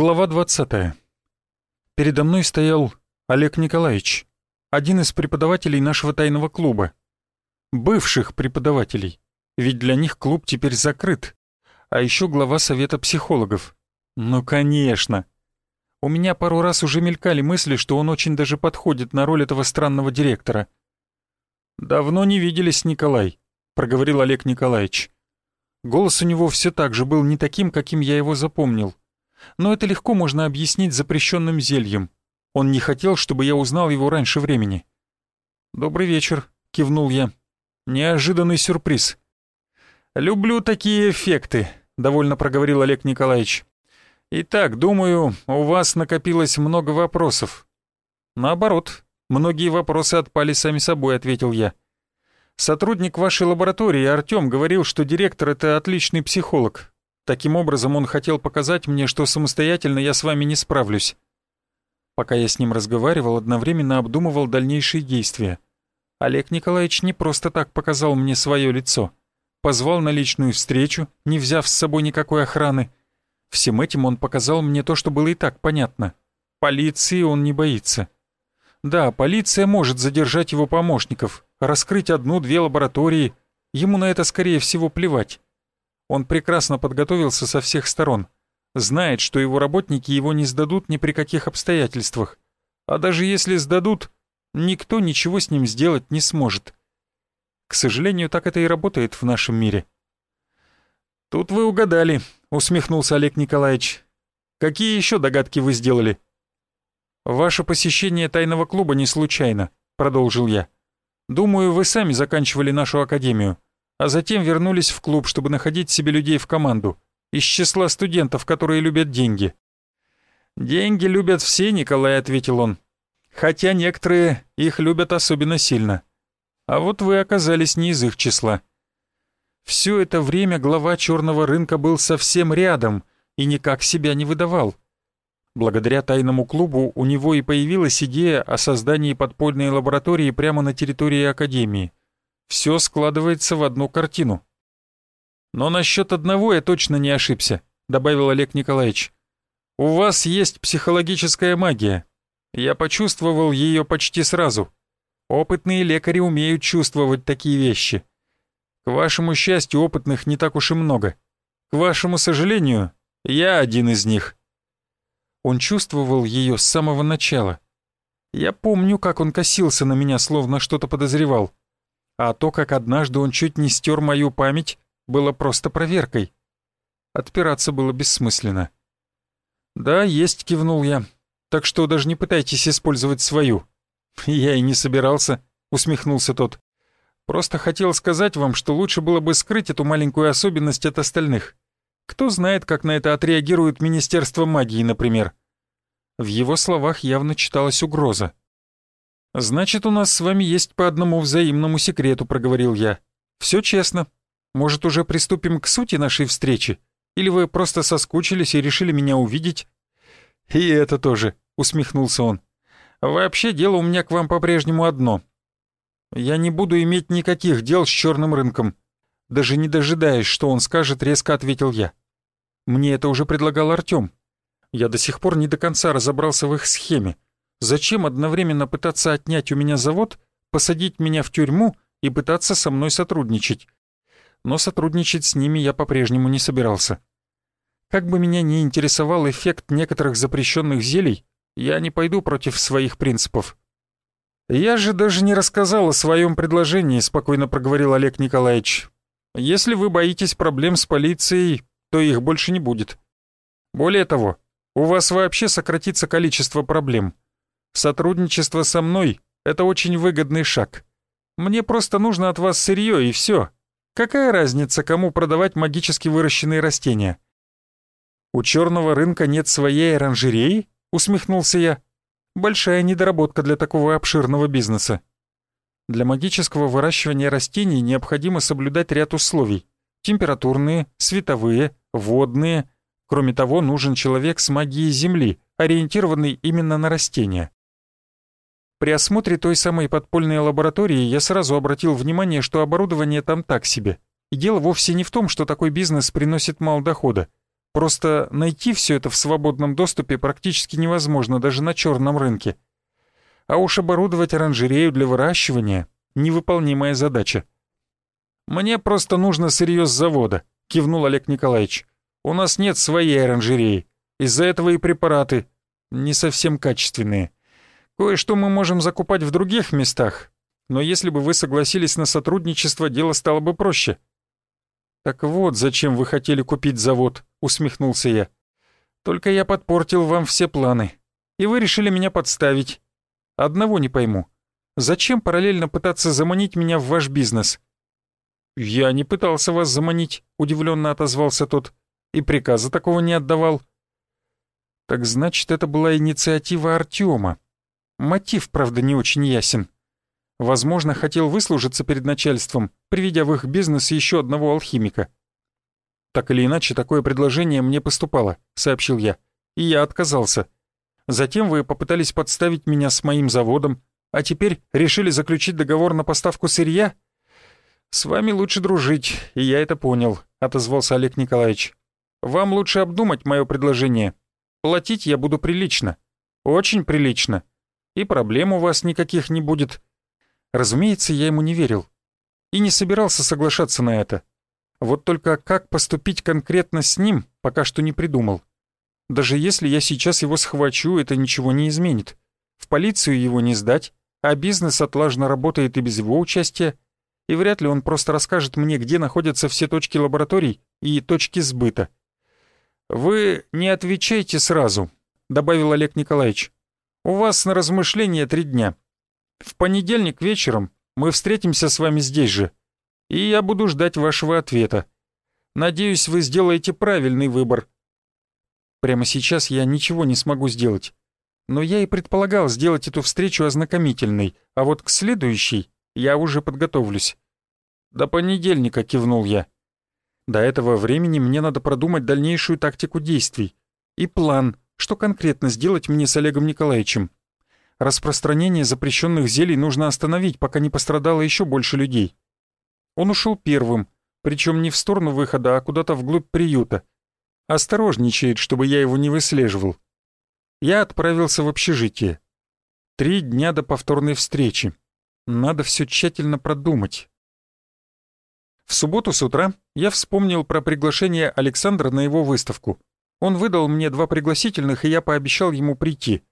Глава 20. Передо мной стоял Олег Николаевич, один из преподавателей нашего тайного клуба. Бывших преподавателей, ведь для них клуб теперь закрыт. А еще глава совета психологов. Ну, конечно. У меня пару раз уже мелькали мысли, что он очень даже подходит на роль этого странного директора. «Давно не виделись, Николай», — проговорил Олег Николаевич. Голос у него все так же был не таким, каким я его запомнил но это легко можно объяснить запрещенным зельем. Он не хотел, чтобы я узнал его раньше времени. «Добрый вечер», — кивнул я. «Неожиданный сюрприз». «Люблю такие эффекты», — довольно проговорил Олег Николаевич. «Итак, думаю, у вас накопилось много вопросов». «Наоборот, многие вопросы отпали сами собой», — ответил я. «Сотрудник вашей лаборатории, Артём, говорил, что директор — это отличный психолог. Таким образом, он хотел показать мне, что самостоятельно я с вами не справлюсь. Пока я с ним разговаривал, одновременно обдумывал дальнейшие действия. Олег Николаевич не просто так показал мне свое лицо. Позвал на личную встречу, не взяв с собой никакой охраны. Всем этим он показал мне то, что было и так понятно. Полиции он не боится. Да, полиция может задержать его помощников, раскрыть одну-две лаборатории. Ему на это, скорее всего, плевать. Он прекрасно подготовился со всех сторон. Знает, что его работники его не сдадут ни при каких обстоятельствах. А даже если сдадут, никто ничего с ним сделать не сможет. К сожалению, так это и работает в нашем мире. «Тут вы угадали», — усмехнулся Олег Николаевич. «Какие еще догадки вы сделали?» «Ваше посещение тайного клуба не случайно», — продолжил я. «Думаю, вы сами заканчивали нашу академию а затем вернулись в клуб, чтобы находить себе людей в команду, из числа студентов, которые любят деньги. «Деньги любят все, Николай», — ответил он. «Хотя некоторые их любят особенно сильно. А вот вы оказались не из их числа». Все это время глава черного рынка был совсем рядом и никак себя не выдавал. Благодаря тайному клубу у него и появилась идея о создании подпольной лаборатории прямо на территории Академии все складывается в одну картину. «Но насчет одного я точно не ошибся», — добавил Олег Николаевич. «У вас есть психологическая магия. Я почувствовал ее почти сразу. Опытные лекари умеют чувствовать такие вещи. К вашему счастью, опытных не так уж и много. К вашему сожалению, я один из них». Он чувствовал ее с самого начала. Я помню, как он косился на меня, словно что-то подозревал а то, как однажды он чуть не стер мою память, было просто проверкой. Отпираться было бессмысленно. «Да, есть», — кивнул я. «Так что даже не пытайтесь использовать свою». «Я и не собирался», — усмехнулся тот. «Просто хотел сказать вам, что лучше было бы скрыть эту маленькую особенность от остальных. Кто знает, как на это отреагирует Министерство магии, например». В его словах явно читалась угроза. «Значит, у нас с вами есть по одному взаимному секрету», — проговорил я. «Все честно. Может, уже приступим к сути нашей встречи? Или вы просто соскучились и решили меня увидеть?» «И это тоже», — усмехнулся он. «Вообще, дело у меня к вам по-прежнему одно. Я не буду иметь никаких дел с черным рынком». Даже не дожидаясь, что он скажет, резко ответил я. Мне это уже предлагал Артём. Я до сих пор не до конца разобрался в их схеме. Зачем одновременно пытаться отнять у меня завод, посадить меня в тюрьму и пытаться со мной сотрудничать? Но сотрудничать с ними я по-прежнему не собирался. Как бы меня ни интересовал эффект некоторых запрещенных зелий, я не пойду против своих принципов. «Я же даже не рассказал о своем предложении», — спокойно проговорил Олег Николаевич. «Если вы боитесь проблем с полицией, то их больше не будет. Более того, у вас вообще сократится количество проблем. Сотрудничество со мной — это очень выгодный шаг. Мне просто нужно от вас сырье и все. Какая разница, кому продавать магически выращенные растения? У черного рынка нет своей оранжереи? Усмехнулся я. Большая недоработка для такого обширного бизнеса. Для магического выращивания растений необходимо соблюдать ряд условий. Температурные, световые, водные. Кроме того, нужен человек с магией Земли, ориентированный именно на растения. При осмотре той самой подпольной лаборатории я сразу обратил внимание, что оборудование там так себе. И дело вовсе не в том, что такой бизнес приносит мало дохода. Просто найти все это в свободном доступе практически невозможно даже на черном рынке. А уж оборудовать оранжерею для выращивания — невыполнимая задача. «Мне просто нужно сырье с завода», — кивнул Олег Николаевич. «У нас нет своей оранжереи. Из-за этого и препараты не совсем качественные. Кое-что мы можем закупать в других местах, но если бы вы согласились на сотрудничество, дело стало бы проще». «Так вот, зачем вы хотели купить завод», — усмехнулся я. «Только я подпортил вам все планы, и вы решили меня подставить. Одного не пойму. Зачем параллельно пытаться заманить меня в ваш бизнес?» «Я не пытался вас заманить», — удивленно отозвался тот, «и приказа такого не отдавал». «Так значит, это была инициатива Артема. Мотив, правда, не очень ясен. Возможно, хотел выслужиться перед начальством, приведя в их бизнес еще одного алхимика. «Так или иначе, такое предложение мне поступало», — сообщил я. «И я отказался. Затем вы попытались подставить меня с моим заводом, а теперь решили заключить договор на поставку сырья?» «С вами лучше дружить, и я это понял», — отозвался Олег Николаевич. «Вам лучше обдумать мое предложение. Платить я буду прилично. Очень прилично. И проблем у вас никаких не будет. Разумеется, я ему не верил. И не собирался соглашаться на это. Вот только как поступить конкретно с ним, пока что не придумал. Даже если я сейчас его схвачу, это ничего не изменит. В полицию его не сдать, а бизнес отлажно работает и без его участия, и вряд ли он просто расскажет мне, где находятся все точки лабораторий и точки сбыта. «Вы не отвечайте сразу», — добавил Олег Николаевич. «У вас на размышление три дня. В понедельник вечером мы встретимся с вами здесь же, и я буду ждать вашего ответа. Надеюсь, вы сделаете правильный выбор. Прямо сейчас я ничего не смогу сделать. Но я и предполагал сделать эту встречу ознакомительной, а вот к следующей я уже подготовлюсь. «До понедельника», — кивнул я. До этого времени мне надо продумать дальнейшую тактику действий и план, что конкретно сделать мне с Олегом Николаевичем. Распространение запрещенных зелий нужно остановить, пока не пострадало еще больше людей. Он ушел первым, причем не в сторону выхода, а куда-то вглубь приюта. Осторожничает, чтобы я его не выслеживал. Я отправился в общежитие. Три дня до повторной встречи. Надо все тщательно продумать. В субботу с утра я вспомнил про приглашение Александра на его выставку. Он выдал мне два пригласительных, и я пообещал ему прийти.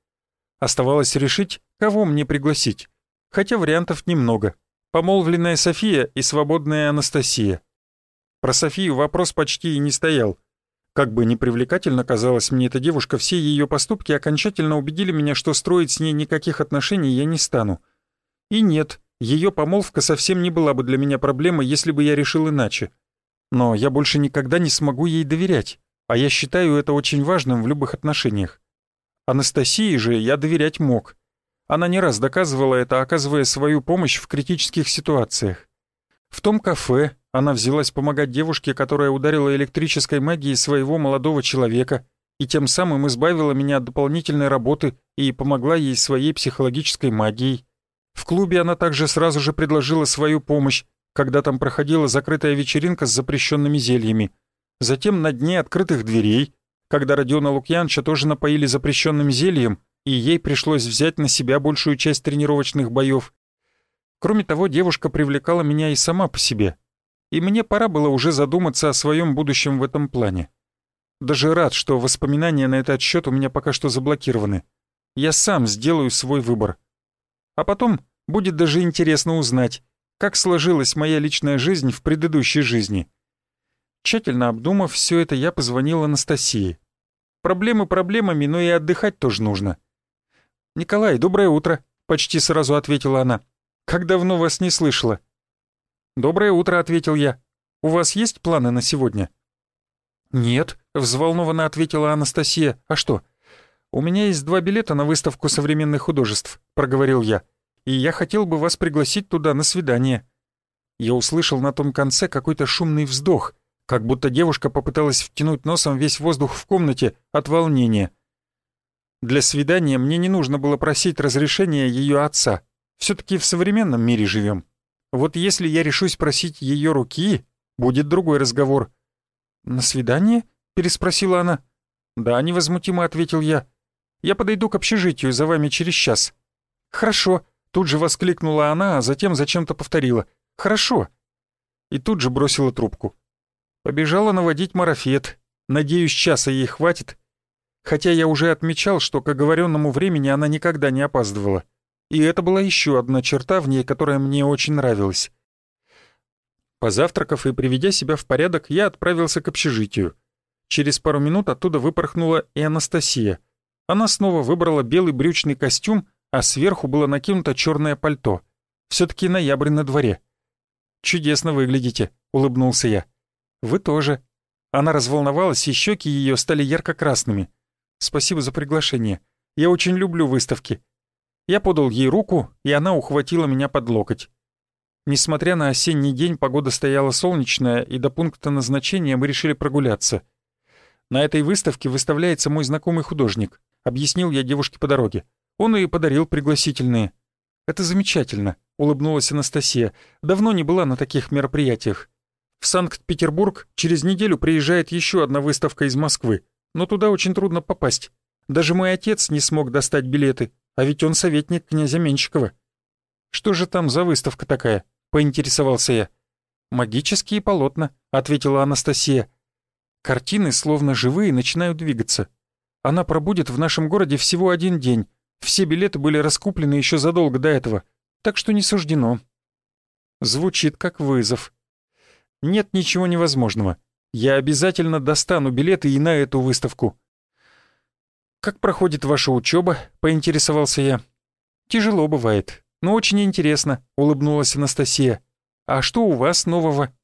Оставалось решить, кого мне пригласить. Хотя вариантов немного. Помолвленная София и свободная Анастасия. Про Софию вопрос почти и не стоял. Как бы непривлекательно казалась мне эта девушка, все ее поступки окончательно убедили меня, что строить с ней никаких отношений я не стану. И нет, ее помолвка совсем не была бы для меня проблемой, если бы я решил иначе. Но я больше никогда не смогу ей доверять, а я считаю это очень важным в любых отношениях. Анастасии же я доверять мог. Она не раз доказывала это, оказывая свою помощь в критических ситуациях. В том кафе она взялась помогать девушке, которая ударила электрической магией своего молодого человека, и тем самым избавила меня от дополнительной работы и помогла ей своей психологической магией. В клубе она также сразу же предложила свою помощь, когда там проходила закрытая вечеринка с запрещенными зельями. Затем на дне открытых дверей когда Родиона Лукьянча тоже напоили запрещенным зельем, и ей пришлось взять на себя большую часть тренировочных боев. Кроме того, девушка привлекала меня и сама по себе. И мне пора было уже задуматься о своем будущем в этом плане. Даже рад, что воспоминания на этот счет у меня пока что заблокированы. Я сам сделаю свой выбор. А потом будет даже интересно узнать, как сложилась моя личная жизнь в предыдущей жизни. Тщательно обдумав все это, я позвонил Анастасии. Проблемы проблемами, но и отдыхать тоже нужно. «Николай, доброе утро», — почти сразу ответила она. «Как давно вас не слышала?» «Доброе утро», — ответил я. «У вас есть планы на сегодня?» «Нет», — взволнованно ответила Анастасия. «А что?» «У меня есть два билета на выставку современных художеств», — проговорил я. «И я хотел бы вас пригласить туда на свидание». Я услышал на том конце какой-то шумный вздох — как будто девушка попыталась втянуть носом весь воздух в комнате от волнения. Для свидания мне не нужно было просить разрешения ее отца. Все-таки в современном мире живем. Вот если я решусь просить ее руки, будет другой разговор. «На свидание?» переспросила она. «Да», — невозмутимо ответил я. «Я подойду к общежитию за вами через час». «Хорошо», — тут же воскликнула она, а затем зачем-то повторила. «Хорошо». И тут же бросила трубку. Побежала наводить марафет. Надеюсь, часа ей хватит. Хотя я уже отмечал, что к оговоренному времени она никогда не опаздывала. И это была еще одна черта в ней, которая мне очень нравилась. Позавтракав и приведя себя в порядок, я отправился к общежитию. Через пару минут оттуда выпорхнула и Анастасия. Она снова выбрала белый брючный костюм, а сверху было накинуто черное пальто. все таки ноябрь на дворе. «Чудесно выглядите», — улыбнулся я. «Вы тоже». Она разволновалась, и щеки ее стали ярко-красными. «Спасибо за приглашение. Я очень люблю выставки». Я подал ей руку, и она ухватила меня под локоть. Несмотря на осенний день, погода стояла солнечная, и до пункта назначения мы решили прогуляться. «На этой выставке выставляется мой знакомый художник», — объяснил я девушке по дороге. «Он и подарил пригласительные». «Это замечательно», — улыбнулась Анастасия. «Давно не была на таких мероприятиях. В Санкт-Петербург через неделю приезжает еще одна выставка из Москвы, но туда очень трудно попасть. Даже мой отец не смог достать билеты, а ведь он советник князя Менщикова. «Что же там за выставка такая?» — поинтересовался я. «Магические полотна», — ответила Анастасия. «Картины, словно живые, начинают двигаться. Она пробудет в нашем городе всего один день. Все билеты были раскуплены еще задолго до этого, так что не суждено». Звучит как вызов. Нет ничего невозможного. Я обязательно достану билеты и на эту выставку. «Как проходит ваша учеба?» — поинтересовался я. «Тяжело бывает, но очень интересно», — улыбнулась Анастасия. «А что у вас нового?»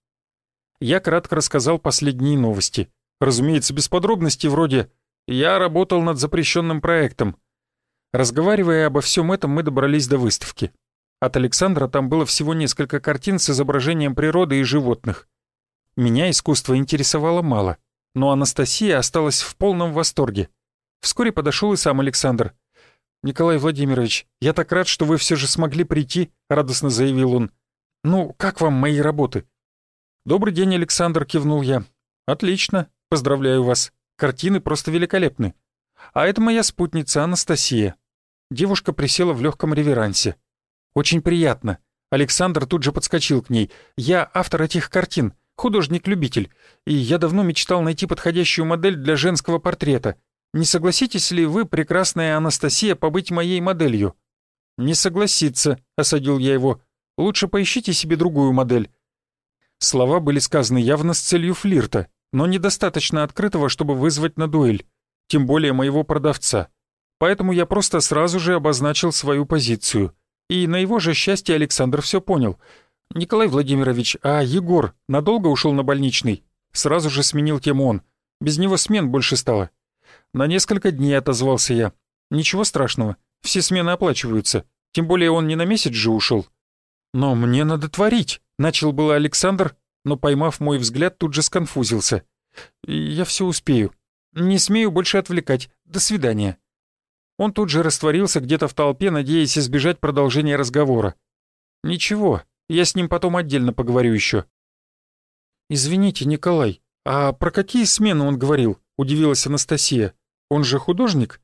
Я кратко рассказал последние новости. Разумеется, без подробностей вроде «Я работал над запрещенным проектом». Разговаривая обо всем этом, мы добрались до выставки. От Александра там было всего несколько картин с изображением природы и животных. Меня искусство интересовало мало, но Анастасия осталась в полном восторге. Вскоре подошел и сам Александр. «Николай Владимирович, я так рад, что вы все же смогли прийти», — радостно заявил он. «Ну, как вам мои работы?» «Добрый день, Александр», — кивнул я. «Отлично, поздравляю вас. Картины просто великолепны. А это моя спутница Анастасия». Девушка присела в легком реверансе. «Очень приятно». Александр тут же подскочил к ней. «Я автор этих картин, художник-любитель, и я давно мечтал найти подходящую модель для женского портрета. Не согласитесь ли вы, прекрасная Анастасия, побыть моей моделью?» «Не согласиться», — осадил я его. «Лучше поищите себе другую модель». Слова были сказаны явно с целью флирта, но недостаточно открытого, чтобы вызвать на дуэль, тем более моего продавца. Поэтому я просто сразу же обозначил свою позицию — и на его же счастье Александр все понял. «Николай Владимирович, а Егор надолго ушел на больничный?» Сразу же сменил тему он. Без него смен больше стало. «На несколько дней», — отозвался я. «Ничего страшного. Все смены оплачиваются. Тем более он не на месяц же ушел. «Но мне надо творить», — начал было Александр, но, поймав мой взгляд, тут же сконфузился. «Я все успею. Не смею больше отвлекать. До свидания». Он тут же растворился где-то в толпе, надеясь избежать продолжения разговора. «Ничего, я с ним потом отдельно поговорю еще». «Извините, Николай, а про какие смены он говорил?» — удивилась Анастасия. «Он же художник?»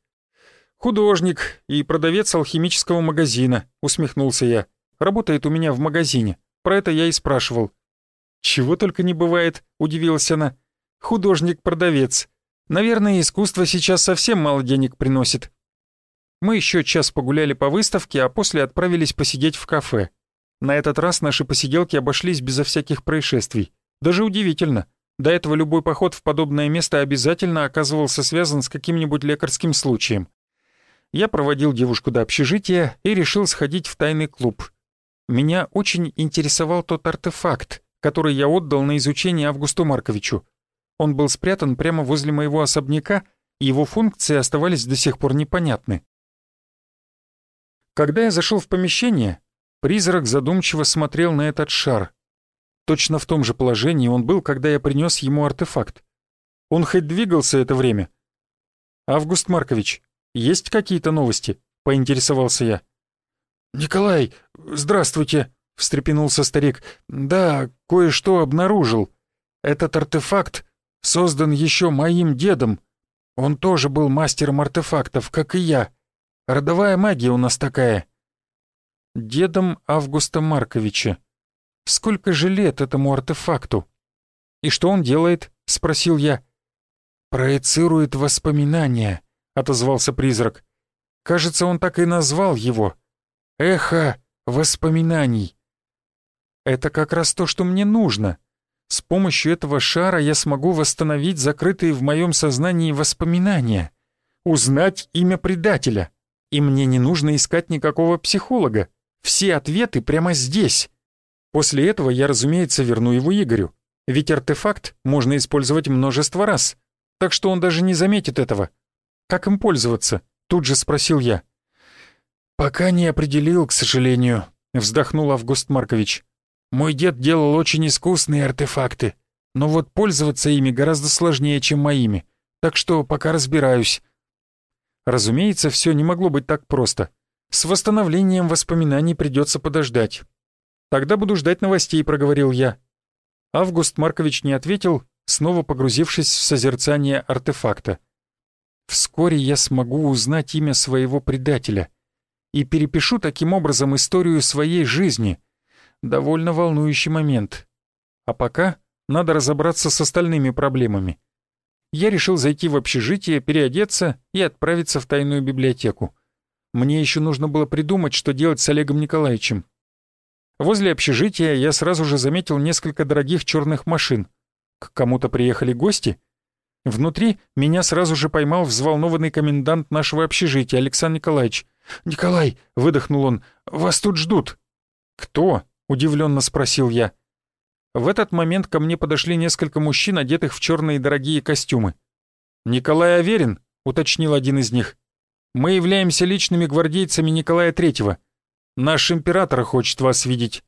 «Художник и продавец алхимического магазина», — усмехнулся я. «Работает у меня в магазине. Про это я и спрашивал». «Чего только не бывает», — удивилась она. «Художник-продавец. Наверное, искусство сейчас совсем мало денег приносит. Мы еще час погуляли по выставке, а после отправились посидеть в кафе. На этот раз наши посиделки обошлись безо всяких происшествий. Даже удивительно. До этого любой поход в подобное место обязательно оказывался связан с каким-нибудь лекарским случаем. Я проводил девушку до общежития и решил сходить в тайный клуб. Меня очень интересовал тот артефакт, который я отдал на изучение Августу Марковичу. Он был спрятан прямо возле моего особняка, и его функции оставались до сих пор непонятны. Когда я зашел в помещение, призрак задумчиво смотрел на этот шар. Точно в том же положении он был, когда я принес ему артефакт. Он хоть двигался это время. «Август Маркович, есть какие-то новости?» — поинтересовался я. «Николай, здравствуйте!» — встрепенулся старик. «Да, кое-что обнаружил. Этот артефакт создан еще моим дедом. Он тоже был мастером артефактов, как и я. Родовая магия у нас такая. Дедом Августа Марковича. Сколько же лет этому артефакту? И что он делает? Спросил я. Проецирует воспоминания, отозвался призрак. Кажется, он так и назвал его. Эхо воспоминаний. Это как раз то, что мне нужно. С помощью этого шара я смогу восстановить закрытые в моем сознании воспоминания, узнать имя предателя. И мне не нужно искать никакого психолога. Все ответы прямо здесь. После этого я, разумеется, верну его Игорю. Ведь артефакт можно использовать множество раз. Так что он даже не заметит этого. Как им пользоваться? Тут же спросил я. «Пока не определил, к сожалению», — вздохнул Август Маркович. «Мой дед делал очень искусные артефакты, но вот пользоваться ими гораздо сложнее, чем моими, так что пока разбираюсь». Разумеется, все не могло быть так просто. С восстановлением воспоминаний придется подождать. «Тогда буду ждать новостей», — проговорил я. Август Маркович не ответил, снова погрузившись в созерцание артефакта. Вскоре я смогу узнать имя своего предателя и перепишу таким образом историю своей жизни. Довольно волнующий момент. А пока надо разобраться с остальными проблемами. Я решил зайти в общежитие, переодеться и отправиться в тайную библиотеку. Мне еще нужно было придумать, что делать с Олегом Николаевичем. Возле общежития я сразу же заметил несколько дорогих черных машин. К кому-то приехали гости — Внутри меня сразу же поймал взволнованный комендант нашего общежития Александр Николаевич. «Николай!» — выдохнул он. «Вас тут ждут!» «Кто?» — удивленно спросил я. В этот момент ко мне подошли несколько мужчин, одетых в черные дорогие костюмы. «Николай Аверин?» — уточнил один из них. «Мы являемся личными гвардейцами Николая Третьего. Наш император хочет вас видеть».